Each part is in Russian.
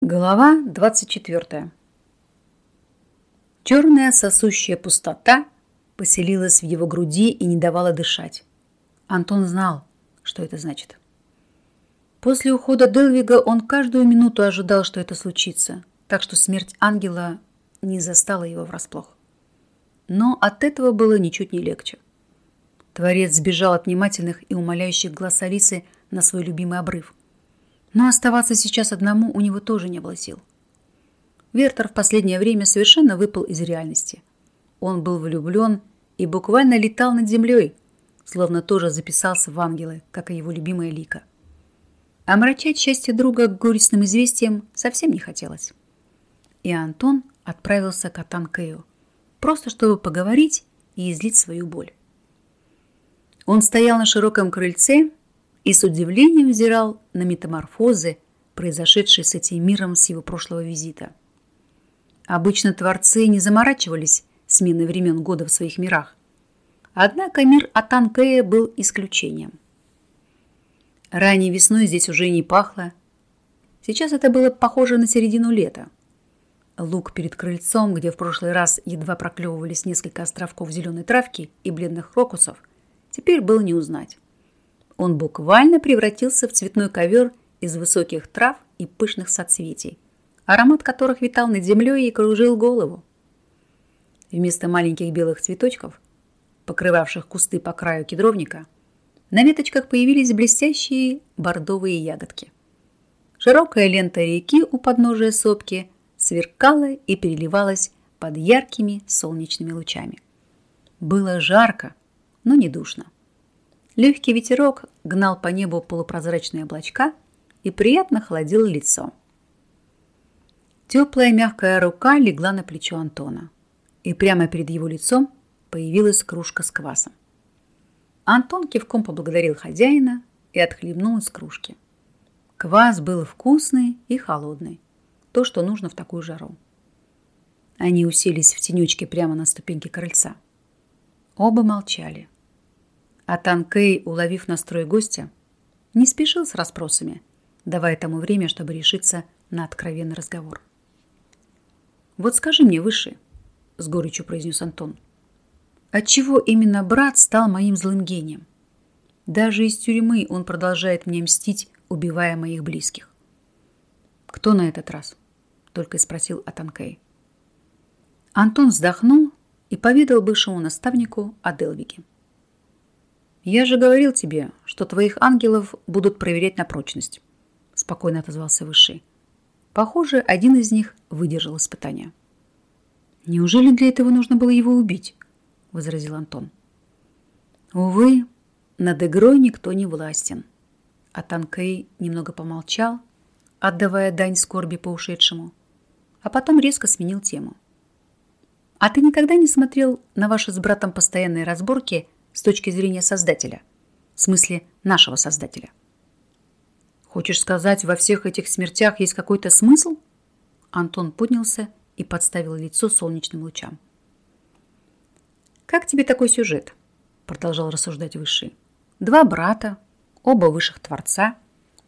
Глава 24. Черная сосущая пустота поселилась в его груди и не давала дышать. Антон знал, что это значит. После ухода Делвига он каждую минуту ожидал, что это случится, так что смерть ангела не застала его врасплох. Но от этого было ничуть не легче. Творец сбежал от внимательных и умоляющих глаз Алисы на свой любимый обрыв. Но оставаться сейчас одному у него тоже не было сил. Вертер в последнее время совершенно выпал из реальности. Он был влюблен и буквально летал над землей, словно тоже записался в ангелы, как и его любимая Лика. Омрачать счастье друга горестным известием совсем не хотелось. И Антон отправился к Атанкею, просто чтобы поговорить и излить свою боль. Он стоял на широком крыльце и с удивлением взирал на метаморфозы, произошедшие с этим миром с его прошлого визита. Обычно творцы не заморачивались сменой времен года в своих мирах. Однако мир Атанкея был исключением. Ранней весной здесь уже не пахло. Сейчас это было похоже на середину лета. Луг перед крыльцом, где в прошлый раз едва проклевывались несколько островков зеленой травки и бледных крокусов, теперь было не узнать он буквально превратился в цветной ковер из высоких трав и пышных соцветий, аромат которых витал над землей и кружил голову. Вместо маленьких белых цветочков, покрывавших кусты по краю кедровника, на веточках появились блестящие бордовые ягодки. Широкая лента реки у подножия сопки сверкала и переливалась под яркими солнечными лучами. Было жарко, но не душно. Легкий ветерок гнал по небу полупрозрачные облачка и приятно холодил лицо. Теплая мягкая рука легла на плечо Антона, и прямо перед его лицом появилась кружка с квасом. Антон кивком поблагодарил хозяина и отхлебнул из кружки. Квас был вкусный и холодный, то, что нужно в такую жару. Они уселись в тенечке прямо на ступеньке крыльца. Оба молчали. А Танкей, уловив настрой гостя, не спешил с расспросами, давая тому время, чтобы решиться на откровенный разговор. «Вот скажи мне, Выше», — с горечью произнес Антон, «отчего именно брат стал моим злым гением? Даже из тюрьмы он продолжает мне мстить, убивая моих близких». «Кто на этот раз?» — только и спросил Атанкей. Антон вздохнул и поведал бывшему наставнику о Делвиге. «Я же говорил тебе, что твоих ангелов будут проверять на прочность», – спокойно отозвался Высший. Похоже, один из них выдержал испытание. «Неужели для этого нужно было его убить?» – возразил Антон. «Увы, над игрой никто не властен». А Танкей немного помолчал, отдавая дань скорби по ушедшему, а потом резко сменил тему. «А ты никогда не смотрел на ваши с братом постоянные разборки – с точки зрения Создателя. В смысле нашего Создателя. Хочешь сказать, во всех этих смертях есть какой-то смысл? Антон поднялся и подставил лицо солнечным лучам. «Как тебе такой сюжет?» Продолжал рассуждать Высший. «Два брата, оба высших Творца,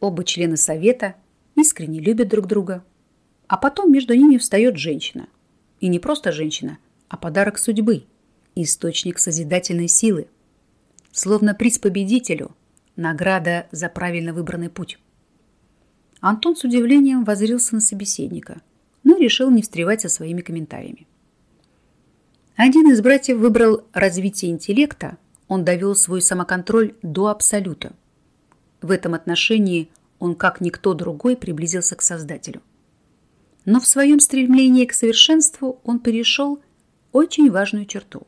оба члены Совета, искренне любят друг друга. А потом между ними встает женщина. И не просто женщина, а подарок судьбы, источник созидательной силы – словно приз победителю, награда за правильно выбранный путь. Антон с удивлением воззрился на собеседника, но решил не встревать со своими комментариями. Один из братьев выбрал развитие интеллекта, он довел свой самоконтроль до абсолюта. В этом отношении он, как никто другой, приблизился к Создателю. Но в своем стремлении к совершенству он перешел очень важную черту.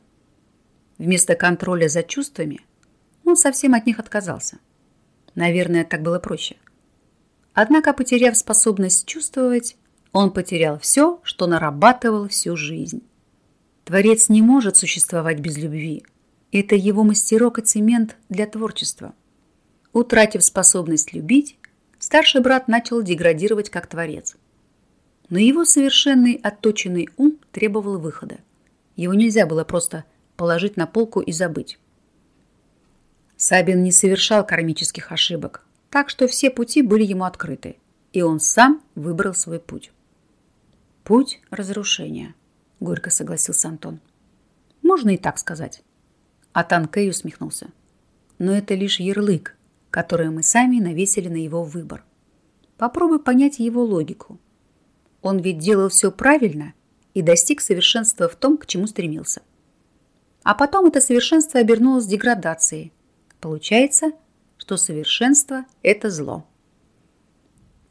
Вместо контроля за чувствами – он совсем от них отказался. Наверное, так было проще. Однако, потеряв способность чувствовать, он потерял все, что нарабатывал всю жизнь. Творец не может существовать без любви. Это его мастерок и цемент для творчества. Утратив способность любить, старший брат начал деградировать как творец. Но его совершенный отточенный ум требовал выхода. Его нельзя было просто положить на полку и забыть. Сабин не совершал кармических ошибок, так что все пути были ему открыты. и он сам выбрал свой путь. Путь разрушения, горько согласился Антон. Можно и так сказать. А Танкей усмехнулся. Но это лишь ярлык, который мы сами навесили на его выбор. Попробуй понять его логику. Он ведь делал все правильно и достиг совершенства в том, к чему стремился. А потом это совершенство обернулось деградацией. Получается, что совершенство – это зло.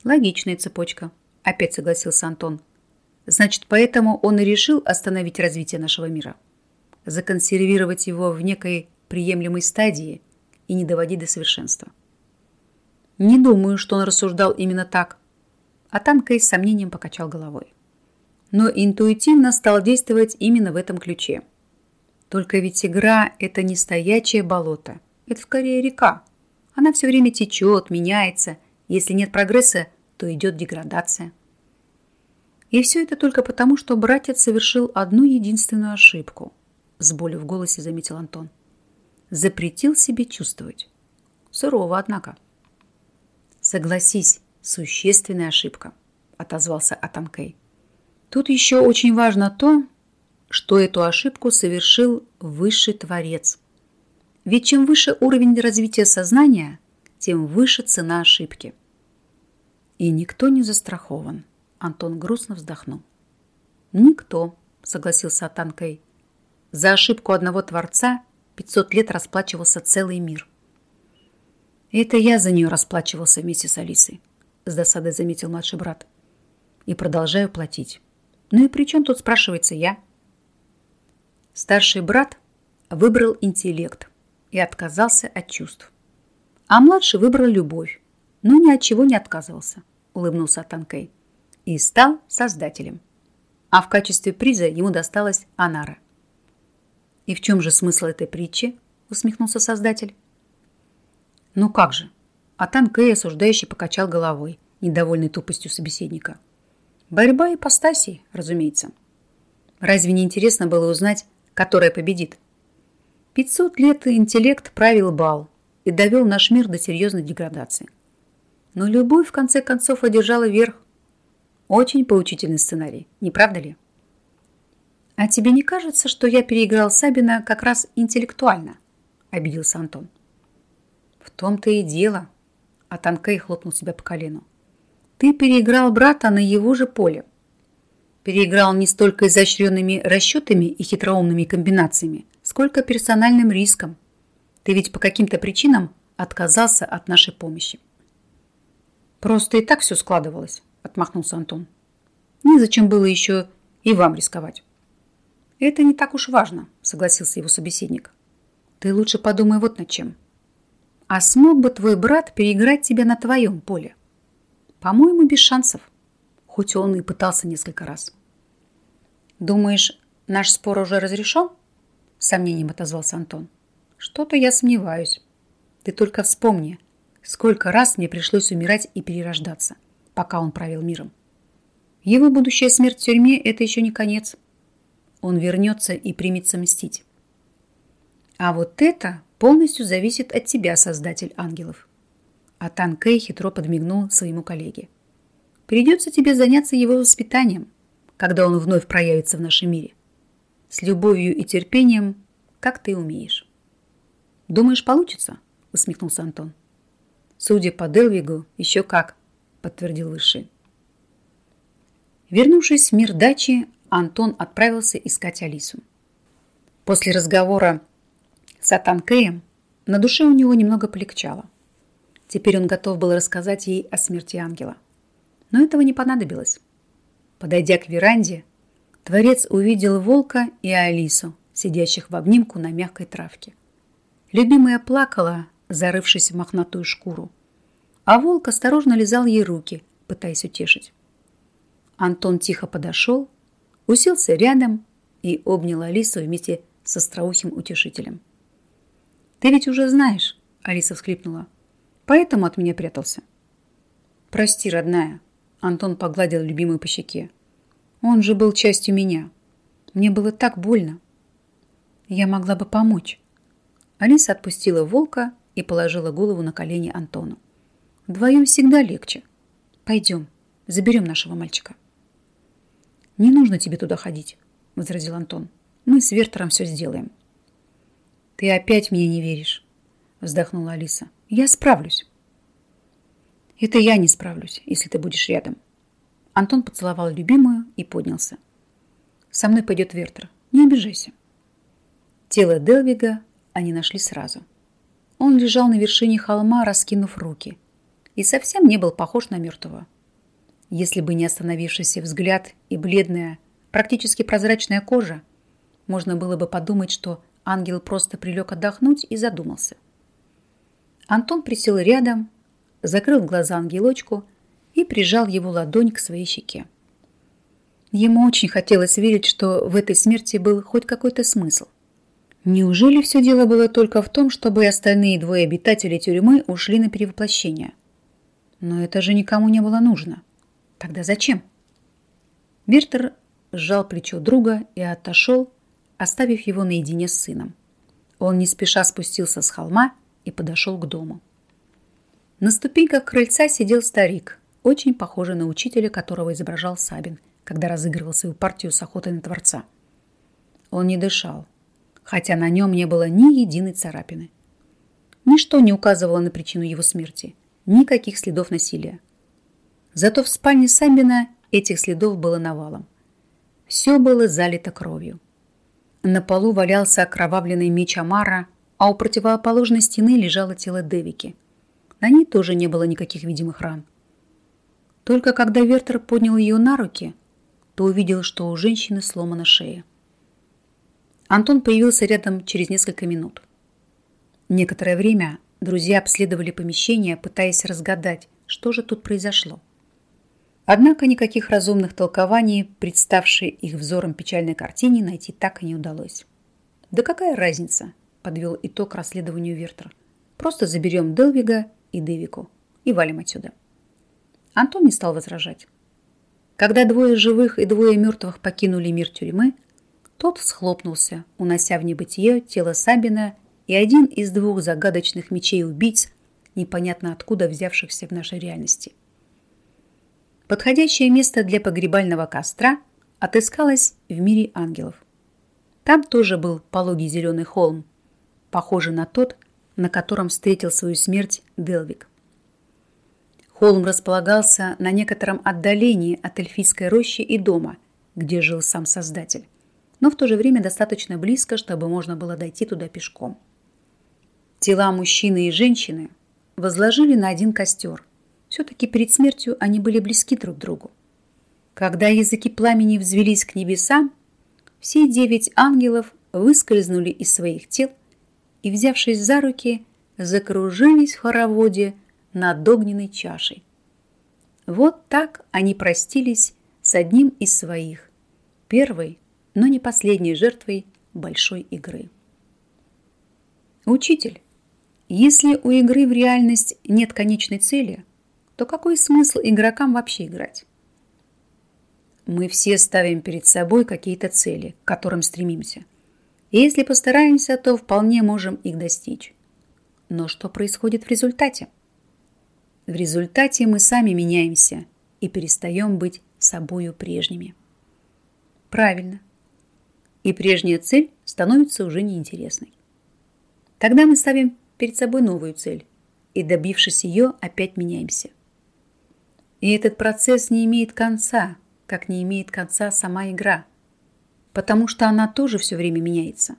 Логичная цепочка, опять согласился Антон. Значит, поэтому он и решил остановить развитие нашего мира. Законсервировать его в некой приемлемой стадии и не доводить до совершенства. Не думаю, что он рассуждал именно так. А Танкой с сомнением покачал головой. Но интуитивно стал действовать именно в этом ключе. Только ведь игра – это не стоячее болото. Это скорее река. Она все время течет, меняется. Если нет прогресса, то идет деградация. И все это только потому, что братец совершил одну единственную ошибку. С болью в голосе заметил Антон. Запретил себе чувствовать. Сурово, однако. Согласись, существенная ошибка, отозвался Атамкей. Тут еще очень важно то, что эту ошибку совершил высший творец. Ведь чем выше уровень развития сознания, тем выше цена ошибки. И никто не застрахован. Антон грустно вздохнул. Никто, согласился Атанкей. За ошибку одного творца 500 лет расплачивался целый мир. это я за нее расплачивался вместе с Алисой, с досадой заметил младший брат. И продолжаю платить. Ну и при чем тут спрашивается я? Старший брат выбрал интеллект и отказался от чувств. А младший выбрал любовь, но ни от чего не отказывался, улыбнулся Танкей, и стал создателем. А в качестве приза ему досталась Анара. «И в чем же смысл этой притчи?» усмехнулся создатель. «Ну как же?» А Танкей осуждающий покачал головой, недовольный тупостью собеседника. «Борьба ипостасей, разумеется. Разве не интересно было узнать, которая победит. 500 лет интеллект правил бал и довел наш мир до серьезной деградации. Но любовь, в конце концов, одержала верх. Очень поучительный сценарий, не правда ли? А тебе не кажется, что я переиграл Сабина как раз интеллектуально? Обиделся Антон. В том-то и дело. А Танкей хлопнул себя по колену. Ты переиграл брата на его же поле переиграл не столько изощренными расчетами и хитроумными комбинациями, сколько персональным риском. Ты ведь по каким-то причинам отказался от нашей помощи. Просто и так все складывалось, отмахнулся Антон. Незачем было еще и вам рисковать. Это не так уж важно, согласился его собеседник. Ты лучше подумай вот над чем. А смог бы твой брат переиграть тебя на твоем поле? По-моему, без шансов хоть он и пытался несколько раз. «Думаешь, наш спор уже разрешен?» С сомнением отозвался Антон. «Что-то я сомневаюсь. Ты только вспомни, сколько раз мне пришлось умирать и перерождаться, пока он правил миром. Его будущая смерть в тюрьме – это еще не конец. Он вернется и примется мстить. А вот это полностью зависит от тебя, создатель ангелов». А Тан Кэй хитро подмигнул своему коллеге. Придется тебе заняться его воспитанием, когда он вновь проявится в нашем мире. С любовью и терпением, как ты умеешь. Думаешь, получится? Усмехнулся Антон. Судя по Делвигу, еще как, подтвердил Высший. Вернувшись в мир дачи, Антон отправился искать Алису. После разговора с Атанкеем на душе у него немного полегчало. Теперь он готов был рассказать ей о смерти ангела. Но этого не понадобилось. Подойдя к веранде, Творец увидел волка и Алису, сидящих в обнимку на мягкой травке. Любимая плакала, зарывшись в мохнатую шкуру, а волк осторожно лизал ей руки, пытаясь утешить. Антон тихо подошел, уселся рядом и обнял Алису вместе с остроухим утешителем. «Ты ведь уже знаешь», — Алиса всхлипнула, — «поэтому от меня прятался». «Прости, родная», Антон погладил любимую по щеке. Он же был частью меня. Мне было так больно. Я могла бы помочь. Алиса отпустила волка и положила голову на колени Антону. Вдвоем всегда легче. Пойдем, заберем нашего мальчика. Не нужно тебе туда ходить, возразил Антон. Мы с Вертером все сделаем. Ты опять мне не веришь, вздохнула Алиса. Я справлюсь. Это я не справлюсь, если ты будешь рядом. Антон поцеловал любимую и поднялся. Со мной пойдет Вертер. Не обижайся. Тело Делвига они нашли сразу. Он лежал на вершине холма, раскинув руки, и совсем не был похож на мертвого. Если бы не остановившийся взгляд и бледная, практически прозрачная кожа, можно было бы подумать, что ангел просто прилег отдохнуть и задумался. Антон присел рядом, закрыл глаза ангелочку и прижал его ладонь к своей щеке. Ему очень хотелось верить, что в этой смерти был хоть какой-то смысл. Неужели все дело было только в том, чтобы остальные двое обитателей тюрьмы ушли на перевоплощение? Но это же никому не было нужно. Тогда зачем? Бертер сжал плечо друга и отошел, оставив его наедине с сыном. Он не спеша спустился с холма и подошел к дому. На ступеньках крыльца сидел старик, очень похожий на учителя, которого изображал Сабин, когда разыгрывал свою партию с охотой на Творца. Он не дышал, хотя на нем не было ни единой царапины. Ничто не указывало на причину его смерти, никаких следов насилия. Зато в спальне Самбина этих следов было навалом. Все было залито кровью. На полу валялся окровавленный меч Амара, а у противоположной стены лежало тело Девики. На ней тоже не было никаких видимых ран. Только когда Вертер поднял ее на руки, то увидел, что у женщины сломана шея. Антон появился рядом через несколько минут. Некоторое время друзья обследовали помещение, пытаясь разгадать, что же тут произошло. Однако никаких разумных толкований, представшей их взором печальной картине, найти так и не удалось. «Да какая разница?» – подвел итог расследованию Вертер. «Просто заберем Делвига и Девику и валим отсюда». Антон не стал возражать. Когда двое живых и двое мертвых покинули мир тюрьмы, тот схлопнулся, унося в небытие тело Сабина и один из двух загадочных мечей-убийц, непонятно откуда взявшихся в нашей реальности. Подходящее место для погребального костра отыскалось в мире ангелов. Там тоже был пологий зеленый холм, похожий на тот, на котором встретил свою смерть Делвик. Холм располагался на некотором отдалении от эльфийской рощи и дома, где жил сам Создатель но в то же время достаточно близко, чтобы можно было дойти туда пешком. Тела мужчины и женщины возложили на один костер. Все-таки перед смертью они были близки друг другу. Когда языки пламени взвелись к небесам, все девять ангелов выскользнули из своих тел и, взявшись за руки, закружились в хороводе над огненной чашей. Вот так они простились с одним из своих, первой но не последней жертвой большой игры. Учитель, если у игры в реальность нет конечной цели, то какой смысл игрокам вообще играть? Мы все ставим перед собой какие-то цели, к которым стремимся. И если постараемся, то вполне можем их достичь. Но что происходит в результате? В результате мы сами меняемся и перестаем быть собою прежними. Правильно и прежняя цель становится уже неинтересной. Тогда мы ставим перед собой новую цель и, добившись ее, опять меняемся. И этот процесс не имеет конца, как не имеет конца сама игра, потому что она тоже все время меняется.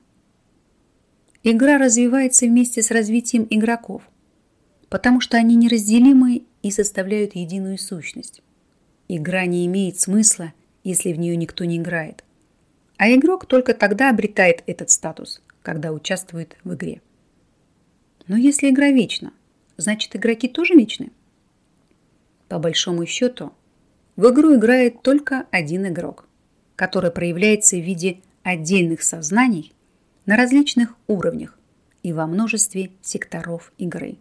Игра развивается вместе с развитием игроков, потому что они неразделимы и составляют единую сущность. Игра не имеет смысла, если в нее никто не играет – а игрок только тогда обретает этот статус, когда участвует в игре. Но если игра вечна, значит игроки тоже вечны? По большому счету, в игру играет только один игрок, который проявляется в виде отдельных сознаний на различных уровнях и во множестве секторов игры.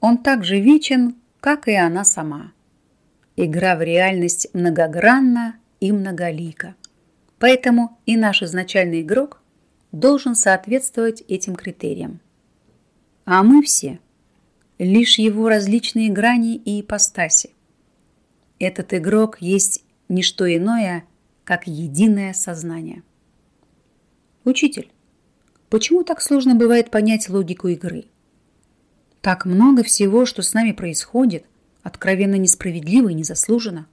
Он также вечен, как и она сама. Игра в реальность многогранна и многолика – Поэтому и наш изначальный игрок должен соответствовать этим критериям. А мы все – лишь его различные грани и ипостаси. Этот игрок есть не что иное, как единое сознание. Учитель, почему так сложно бывает понять логику игры? Так много всего, что с нами происходит, откровенно несправедливо и незаслуженно.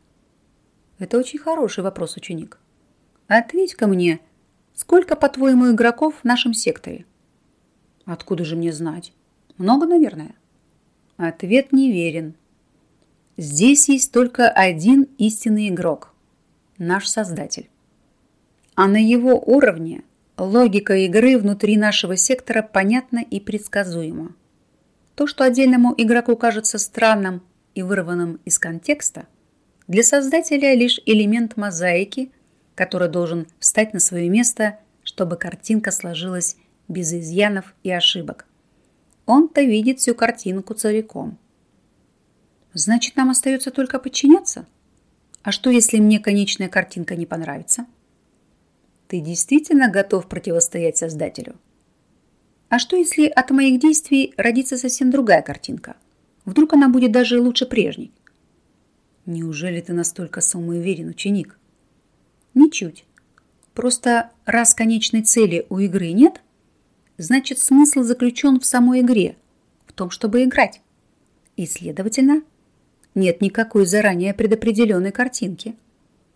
Это очень хороший вопрос, ученик. Ответь-ка мне, сколько, по-твоему, игроков в нашем секторе? Откуда же мне знать? Много, наверное. Ответ неверен. Здесь есть только один истинный игрок – наш Создатель. А на его уровне логика игры внутри нашего сектора понятна и предсказуема. То, что отдельному игроку кажется странным и вырванным из контекста, для создателя лишь элемент мозаики, который должен встать на свое место, чтобы картинка сложилась без изъянов и ошибок. Он-то видит всю картинку целиком. Значит, нам остается только подчиняться? А что, если мне конечная картинка не понравится? Ты действительно готов противостоять Создателю? А что, если от моих действий родится совсем другая картинка? Вдруг она будет даже лучше прежней? Неужели ты настолько самоуверен, ученик? Ничуть. Просто раз конечной цели у игры нет, значит смысл заключен в самой игре, в том, чтобы играть. И, следовательно, нет никакой заранее предопределенной картинки.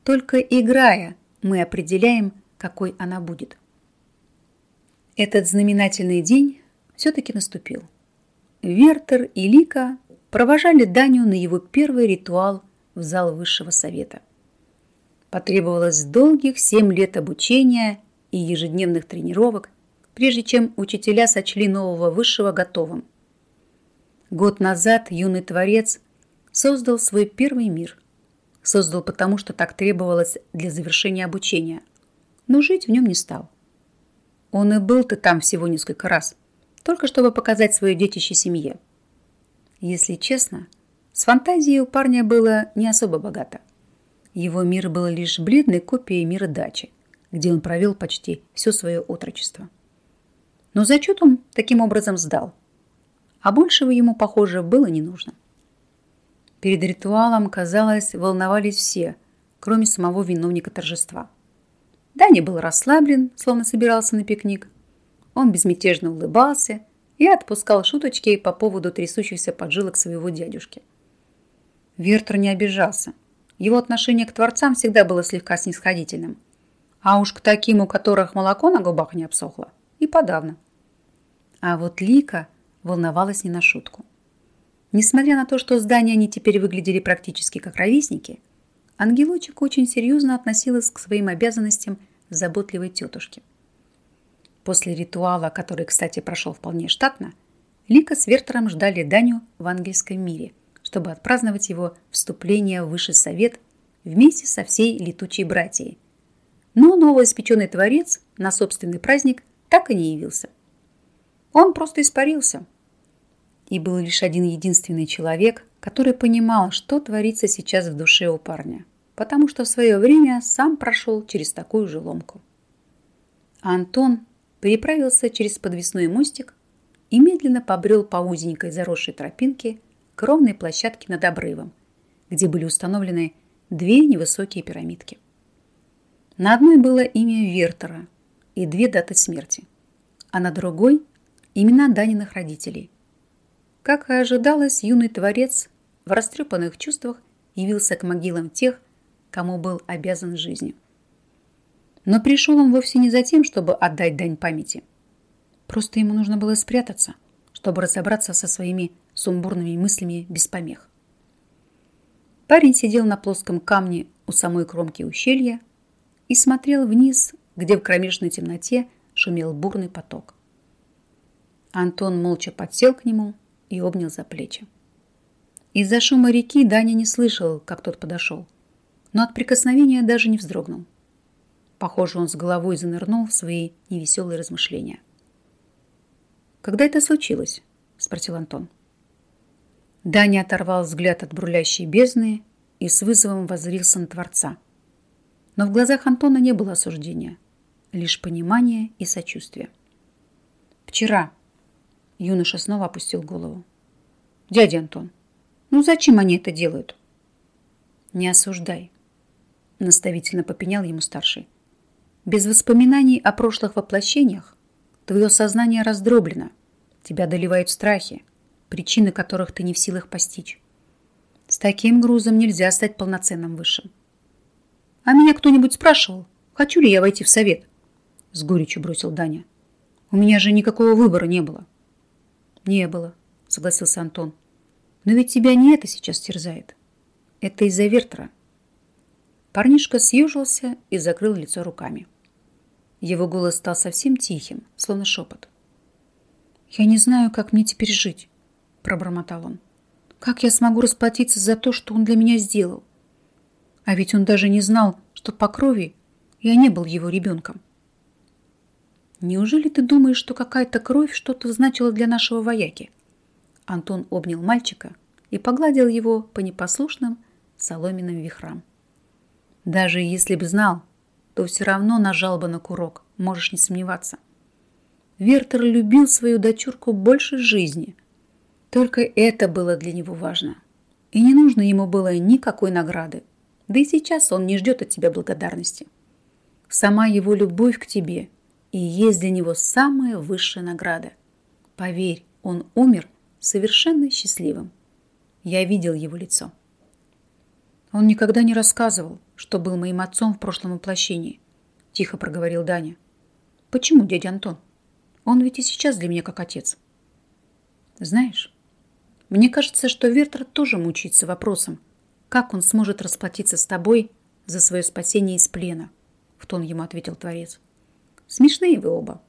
Только играя, мы определяем, какой она будет. Этот знаменательный день все-таки наступил. Вертер и Лика провожали Даню на его первый ритуал в зал высшего совета. Потребовалось долгих семь лет обучения и ежедневных тренировок, прежде чем учителя сочли нового высшего готовым. Год назад юный творец создал свой первый мир. Создал потому, что так требовалось для завершения обучения, но жить в нем не стал. Он и был-то там всего несколько раз, только чтобы показать свое детище семье. Если честно, с фантазией у парня было не особо богато. Его мир был лишь бледной копией мира дачи, где он провел почти все свое отрочество. Но зачет он таким образом сдал, а большего ему, похоже, было не нужно. Перед ритуалом, казалось, волновались все, кроме самого виновника торжества – Даня был расслаблен, словно собирался на пикник. Он безмятежно улыбался и отпускал шуточки по поводу трясущихся поджилок своего дядюшки. Вертер не обижался. Его отношение к творцам всегда было слегка снисходительным. А уж к таким, у которых молоко на губах не обсохло, и подавно. А вот Лика волновалась не на шутку. Несмотря на то, что здания они теперь выглядели практически как ровесники – ангелочек очень серьезно относилась к своим обязанностям заботливой тетушки. После ритуала, который, кстати, прошел вполне штатно, Лика с Вертером ждали Даню в ангельском мире, чтобы отпраздновать его вступление в высший совет вместе со всей летучей братьей. Но новоиспеченный творец на собственный праздник так и не явился. Он просто испарился. И был лишь один единственный человек, который понимал, что творится сейчас в душе у парня, потому что в свое время сам прошел через такую же ломку. А Антон переправился через подвесной мостик и медленно побрел по узенькой заросшей тропинке к ровной площадке над обрывом, где были установлены две невысокие пирамидки. На одной было имя Вертера и две даты смерти, а на другой – имена Даниных родителей. Как и ожидалось, юный творец в растрепанных чувствах явился к могилам тех, кому был обязан жизнью. Но пришел он вовсе не за тем, чтобы отдать дань памяти. Просто ему нужно было спрятаться, чтобы разобраться со своими сумбурными мыслями без помех. Парень сидел на плоском камне у самой кромки ущелья и смотрел вниз, где в кромешной темноте шумел бурный поток. Антон молча подсел к нему и обнял за плечи. Из-за шума реки Даня не слышал, как тот подошел, но от прикосновения даже не вздрогнул. Похоже, он с головой занырнул в свои невеселые размышления. «Когда это случилось?» – спросил Антон. Даня оторвал взгляд от брулящей бездны и с вызовом воззрился на Творца. Но в глазах Антона не было осуждения, лишь понимание и сочувствие. «Вчера», – юноша снова опустил голову. «Дядя Антон, ну зачем они это делают? Не осуждай, наставительно попенял ему старший. Без воспоминаний о прошлых воплощениях твое сознание раздроблено, тебя доливают страхи, причины которых ты не в силах постичь. С таким грузом нельзя стать полноценным высшим. А меня кто-нибудь спрашивал, хочу ли я войти в совет? С горечью бросил Даня. У меня же никакого выбора не было. Не было, согласился Антон. Но ведь тебя не это сейчас терзает. Это из-за Вертера. Парнишка съежился и закрыл лицо руками. Его голос стал совсем тихим, словно шепот. «Я не знаю, как мне теперь жить», – пробормотал он. «Как я смогу расплатиться за то, что он для меня сделал? А ведь он даже не знал, что по крови я не был его ребенком. Неужели ты думаешь, что какая-то кровь что-то значила для нашего вояки?» Антон обнял мальчика и погладил его по непослушным соломенным вихрам. «Даже если бы знал, то все равно нажал бы на курок, можешь не сомневаться. Вертер любил свою дочурку больше жизни. Только это было для него важно. И не нужно ему было никакой награды. Да и сейчас он не ждет от тебя благодарности. Сама его любовь к тебе и есть для него самая высшая награда. Поверь, он умер совершенно счастливым. Я видел его лицо. Он никогда не рассказывал, что был моим отцом в прошлом воплощении, тихо проговорил Даня. Почему, дядя Антон? Он ведь и сейчас для меня как отец. Знаешь, мне кажется, что Вертер тоже мучается вопросом, как он сможет расплатиться с тобой за свое спасение из плена, в тон ему ответил Творец. Смешные вы оба.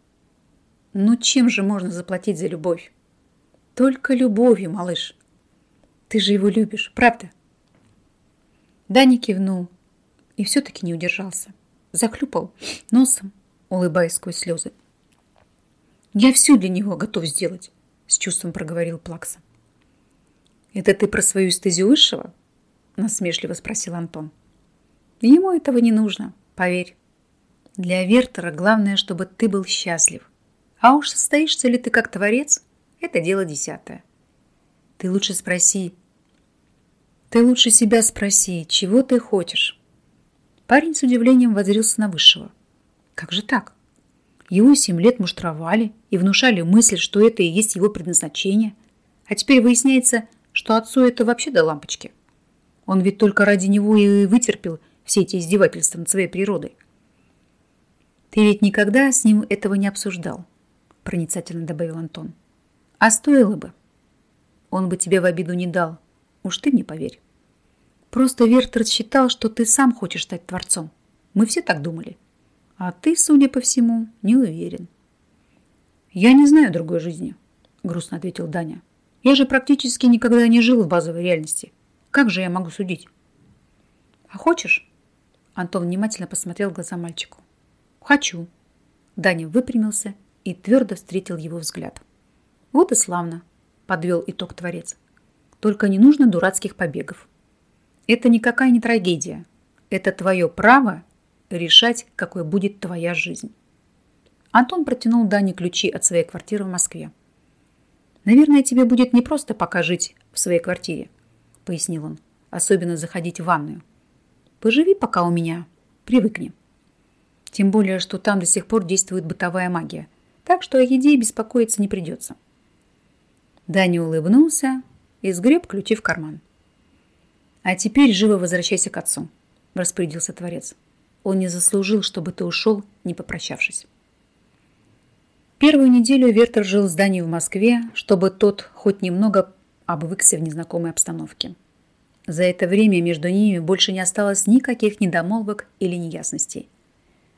Но чем же можно заплатить за любовь? Только любовью, малыш. Ты же его любишь, правда? Даня кивнул и все-таки не удержался. Захлюпал носом, улыбаясь сквозь слезы. «Я все для него готов сделать», — с чувством проговорил Плакса. «Это ты про свою эстезию высшего?» — насмешливо спросил Антон. «Ему этого не нужно, поверь. Для Вертера главное, чтобы ты был счастлив. А уж состоишься ли ты как творец, это дело десятое. Ты лучше спроси. Ты лучше себя спроси, чего ты хочешь. Парень с удивлением воззрился на Высшего. Как же так? Его семь лет муштровали и внушали мысль, что это и есть его предназначение. А теперь выясняется, что отцу это вообще до лампочки. Он ведь только ради него и вытерпел все эти издевательства над своей природой. Ты ведь никогда с ним этого не обсуждал, проницательно добавил Антон. А стоило бы. Он бы тебе в обиду не дал. Уж ты мне поверь. Просто Вертер считал, что ты сам хочешь стать творцом. Мы все так думали. А ты, судя по всему, не уверен. Я не знаю другой жизни, грустно ответил Даня. Я же практически никогда не жил в базовой реальности. Как же я могу судить? А хочешь? Антон внимательно посмотрел в глаза мальчику. Хочу. Даня выпрямился и твердо встретил его взгляд. Вот и славно, подвел итог творец. Только не нужно дурацких побегов. Это никакая не трагедия. Это твое право решать, какой будет твоя жизнь. Антон протянул Дане ключи от своей квартиры в Москве. «Наверное, тебе будет непросто пока жить в своей квартире», — пояснил он. «Особенно заходить в ванную. Поживи пока у меня, привыкни. Тем более, что там до сих пор действует бытовая магия, так что о еде беспокоиться не придется». Даня улыбнулся и сгреб ключи в карман. «А теперь живо возвращайся к отцу», – распорядился Творец. «Он не заслужил, чтобы ты ушел, не попрощавшись». Первую неделю Вертер жил с Даней в Москве, чтобы тот хоть немного обвыкся в незнакомой обстановке. За это время между ними больше не осталось никаких недомолвок или неясностей.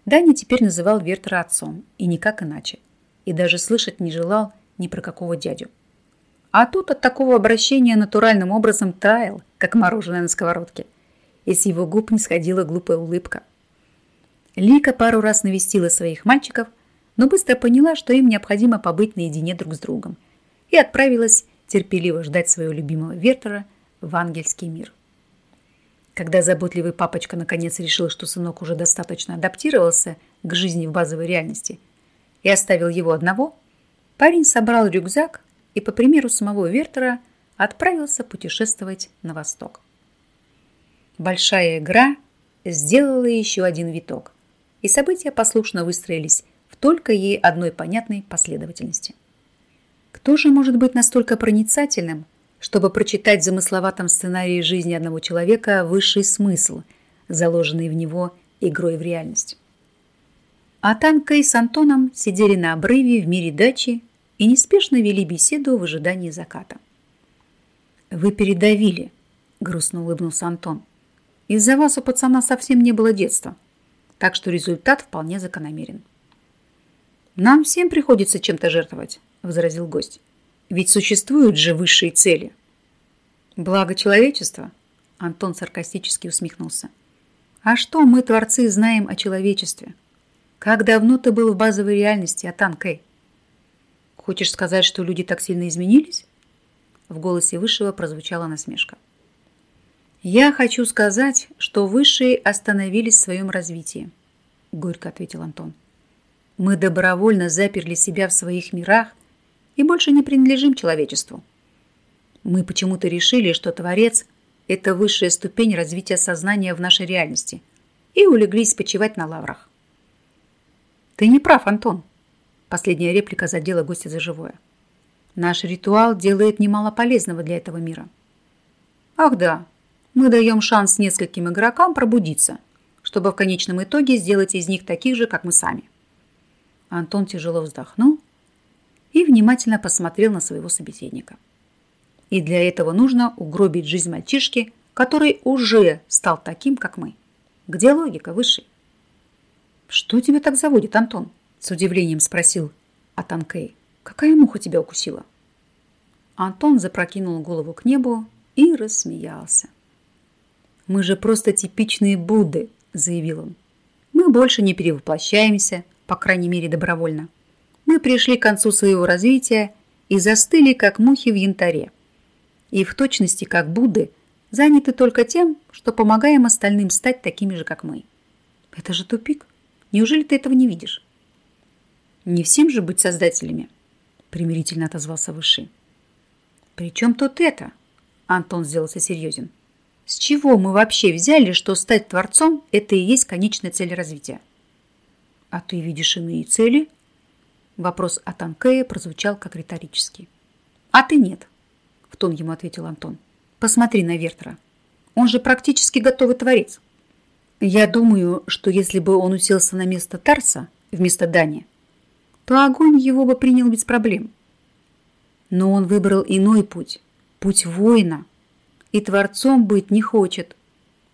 Даня теперь называл Вертера отцом, и никак иначе, и даже слышать не желал ни про какого дядю. А тут от такого обращения натуральным образом таял, как мороженое на сковородке. И с его губ не сходила глупая улыбка. Лика пару раз навестила своих мальчиков, но быстро поняла, что им необходимо побыть наедине друг с другом, и отправилась терпеливо ждать своего любимого Вертера в ангельский мир. Когда заботливый папочка наконец решил, что сынок уже достаточно адаптировался к жизни в базовой реальности и оставил его одного, парень собрал рюкзак и, по примеру самого Вертера, отправился путешествовать на восток. Большая игра сделала еще один виток, и события послушно выстроились только ей одной понятной последовательности. Кто же может быть настолько проницательным, чтобы прочитать в замысловатом сценарии жизни одного человека высший смысл, заложенный в него игрой в реальность? А Танка и с Антоном сидели на обрыве в мире дачи и неспешно вели беседу в ожидании заката. «Вы передавили», — грустно улыбнулся Антон. «Из-за вас у пацана совсем не было детства, так что результат вполне закономерен». «Нам всем приходится чем-то жертвовать», — возразил гость. «Ведь существуют же высшие цели». «Благо человечества», — Антон саркастически усмехнулся. «А что мы, творцы, знаем о человечестве? Как давно ты был в базовой реальности, Атан Кэй?» Хочешь сказать, что люди так сильно изменились? В голосе Высшего прозвучала насмешка. Я хочу сказать, что Высшие остановились в своем развитии, горько ответил Антон. Мы добровольно заперли себя в своих мирах и больше не принадлежим человечеству. Мы почему-то решили, что Творец – это высшая ступень развития сознания в нашей реальности и улеглись почивать на лаврах. Ты не прав, Антон. Последняя реплика задела гостя за живое. Наш ритуал делает немало полезного для этого мира. Ах да, мы даем шанс нескольким игрокам пробудиться, чтобы в конечном итоге сделать из них таких же, как мы сами. Антон тяжело вздохнул и внимательно посмотрел на своего собеседника. И для этого нужно угробить жизнь мальчишки, который уже стал таким, как мы. Где логика высшей? Что тебя так заводит, Антон? С удивлением спросил Атанкей. Какая муха тебя укусила? Антон запрокинул голову к небу и рассмеялся. «Мы же просто типичные Будды», – заявил он. «Мы больше не перевоплощаемся, по крайней мере добровольно. Мы пришли к концу своего развития и застыли, как мухи в янтаре. И в точности, как Будды, заняты только тем, что помогаем остальным стать такими же, как мы. Это же тупик. Неужели ты этого не видишь? Не всем же быть создателями, примирительно отозвался Высший. При чем тут это? Антон сделался серьезен. С чего мы вообще взяли, что стать творцом – это и есть конечная цель развития? А ты видишь иные цели? Вопрос от Анкея прозвучал как риторический. А ты нет, в тон ему ответил Антон. Посмотри на Вертера. Он же практически готовый творец. Я думаю, что если бы он уселся на место Тарса вместо Дани, то огонь его бы принял без проблем. Но он выбрал иной путь, путь воина, и творцом быть не хочет.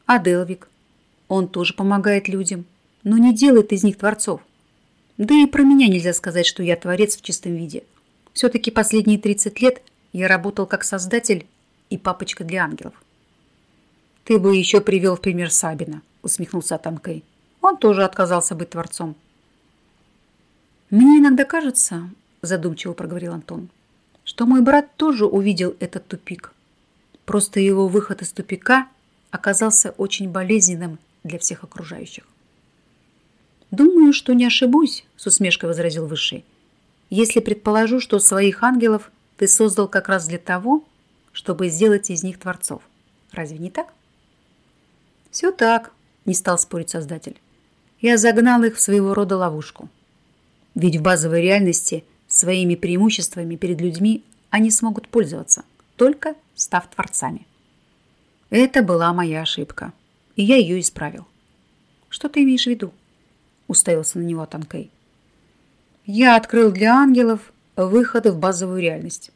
А Делвик? Он тоже помогает людям, но не делает из них творцов. Да и про меня нельзя сказать, что я творец в чистом виде. Все-таки последние 30 лет я работал как создатель и папочка для ангелов. Ты бы еще привел в пример Сабина, усмехнулся Танкей. Он тоже отказался быть творцом. «Мне иногда кажется, — задумчиво проговорил Антон, — что мой брат тоже увидел этот тупик. Просто его выход из тупика оказался очень болезненным для всех окружающих. «Думаю, что не ошибусь», — с усмешкой возразил Высший, «если предположу, что своих ангелов ты создал как раз для того, чтобы сделать из них творцов. Разве не так?» «Все так», — не стал спорить Создатель. «Я загнал их в своего рода ловушку. Ведь в базовой реальности своими преимуществами перед людьми они смогут пользоваться, только став творцами. Это была моя ошибка, и я ее исправил. Что ты имеешь в виду? Уставился на него Танкей. Я открыл для ангелов выход в базовую реальность,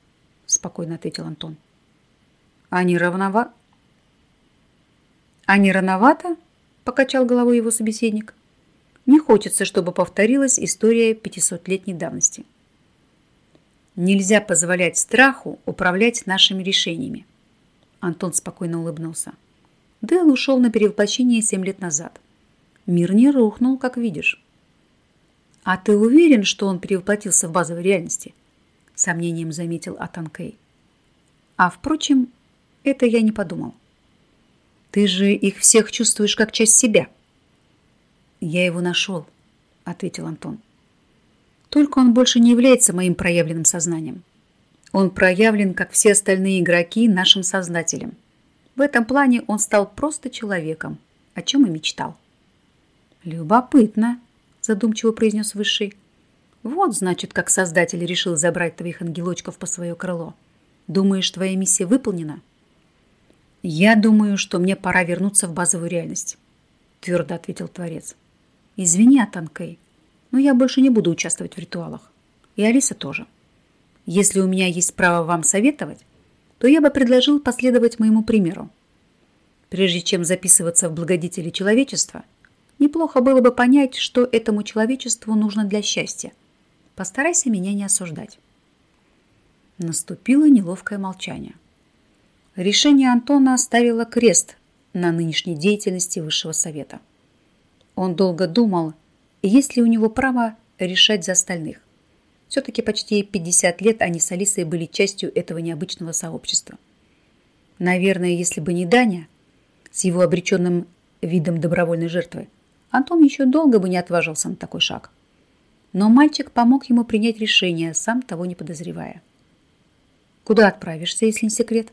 спокойно ответил Антон. Они равнова... Они рановато? Покачал головой его собеседник. Не хочется, чтобы повторилась история 500-летней давности. Нельзя позволять страху управлять нашими решениями. Антон спокойно улыбнулся. Дэл ушел на перевоплощение 7 лет назад. Мир не рухнул, как видишь. А ты уверен, что он перевоплотился в базовой реальности? Сомнением заметил Атан Кей. А впрочем, это я не подумал. Ты же их всех чувствуешь как часть себя. «Я его нашел», — ответил Антон. «Только он больше не является моим проявленным сознанием. Он проявлен, как все остальные игроки, нашим создателем. В этом плане он стал просто человеком, о чем и мечтал. «Любопытно», – задумчиво произнес Высший. «Вот, значит, как Создатель решил забрать твоих ангелочков по свое крыло. Думаешь, твоя миссия выполнена?» «Я думаю, что мне пора вернуться в базовую реальность», – твердо ответил Творец. «Извини, Атанкей, но я больше не буду участвовать в ритуалах. И Алиса тоже. Если у меня есть право вам советовать, то я бы предложил последовать моему примеру. Прежде чем записываться в благодетели человечества, неплохо было бы понять, что этому человечеству нужно для счастья. Постарайся меня не осуждать. Наступило неловкое молчание. Решение Антона оставило крест на нынешней деятельности Высшего Совета. Он долго думал, есть ли у него право решать за остальных. Все-таки почти 50 лет они с Алисой были частью этого необычного сообщества. Наверное, если бы не Даня с его обреченным видом добровольной жертвы, Антон еще долго бы не отважился на такой шаг. Но мальчик помог ему принять решение, сам того не подозревая. «Куда отправишься, если не секрет?»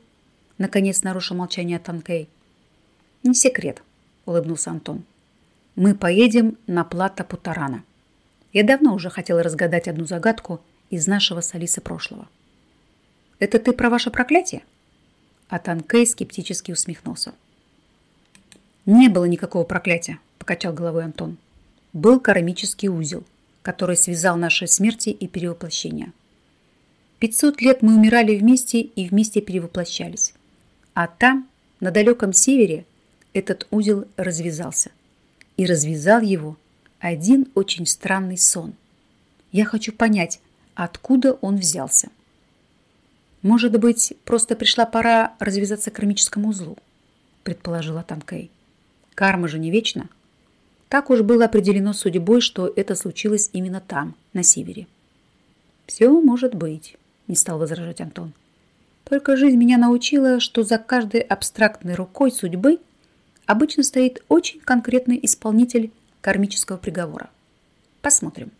Наконец нарушил молчание Танкей. «Не секрет», — улыбнулся Антон. «Мы поедем на плато Путарана». Я давно уже хотела разгадать одну загадку из нашего с Алисой прошлого. «Это ты про ваше проклятие?» А Танкей скептически усмехнулся. «Не было никакого проклятия», – покачал головой Антон. «Был кармический узел, который связал наши смерти и перевоплощения. Пятьсот лет мы умирали вместе и вместе перевоплощались. А там, на далеком севере, этот узел развязался. И развязал его один очень странный сон. Я хочу понять, откуда он взялся. Может быть, просто пришла пора развязаться кармическому узлу, предположила Танкей. Карма же не вечна. Так уж было определено судьбой, что это случилось именно там, на севере. Все может быть, не стал возражать Антон. Только жизнь меня научила, что за каждой абстрактной рукой судьбы обычно стоит очень конкретный исполнитель кармического приговора. Посмотрим.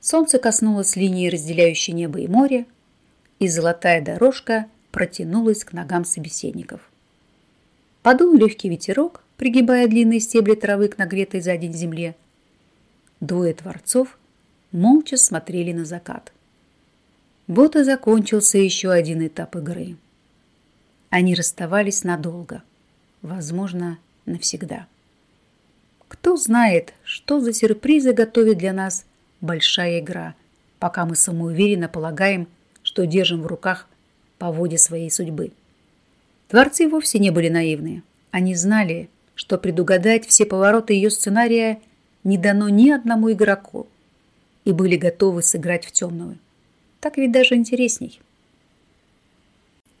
Солнце коснулось линии, разделяющей небо и море, и золотая дорожка протянулась к ногам собеседников. Подул легкий ветерок, пригибая длинные стебли травы к нагретой за день земле. Двое творцов молча смотрели на закат. Вот и закончился еще один этап игры. Они расставались надолго, возможно, навсегда. Кто знает, что за сюрпризы готовит для нас большая игра, пока мы самоуверенно полагаем, что держим в руках по воде своей судьбы. Творцы вовсе не были наивны. Они знали, что предугадать все повороты ее сценария не дано ни одному игроку, и были готовы сыграть в темную. Так ведь даже интересней.